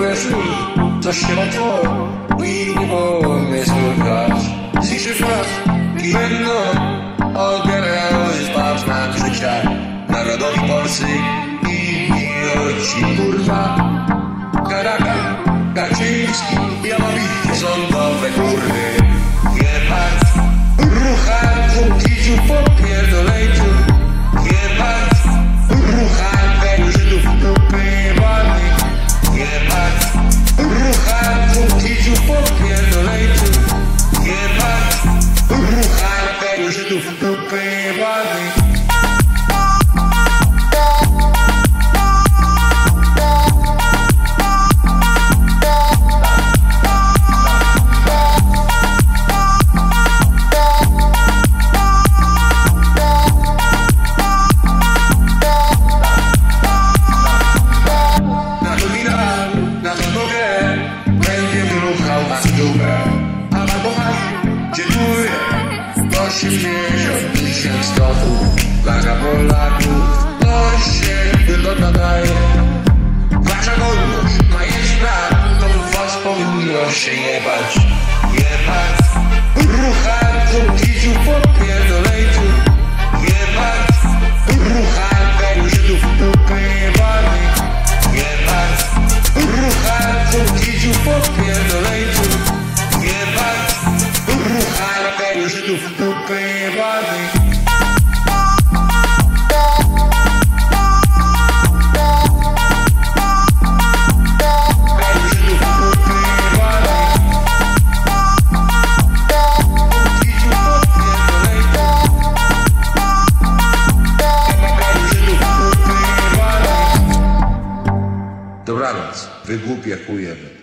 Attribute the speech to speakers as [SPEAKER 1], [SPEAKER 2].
[SPEAKER 1] szum, coś się otworzyło i nie było mnie słychać. Ciszy fraz i będą odbierały spać nam życia. Narodowi Polscy i idioci, kurwa. tu, tu, tu, 80 tysięcy stopów Waga Polaków To się tylko nadaje. Wasza godność ma jest praw To was powinno się jebać. Jebać Rucham Dobranoc, wy głupie chujemy.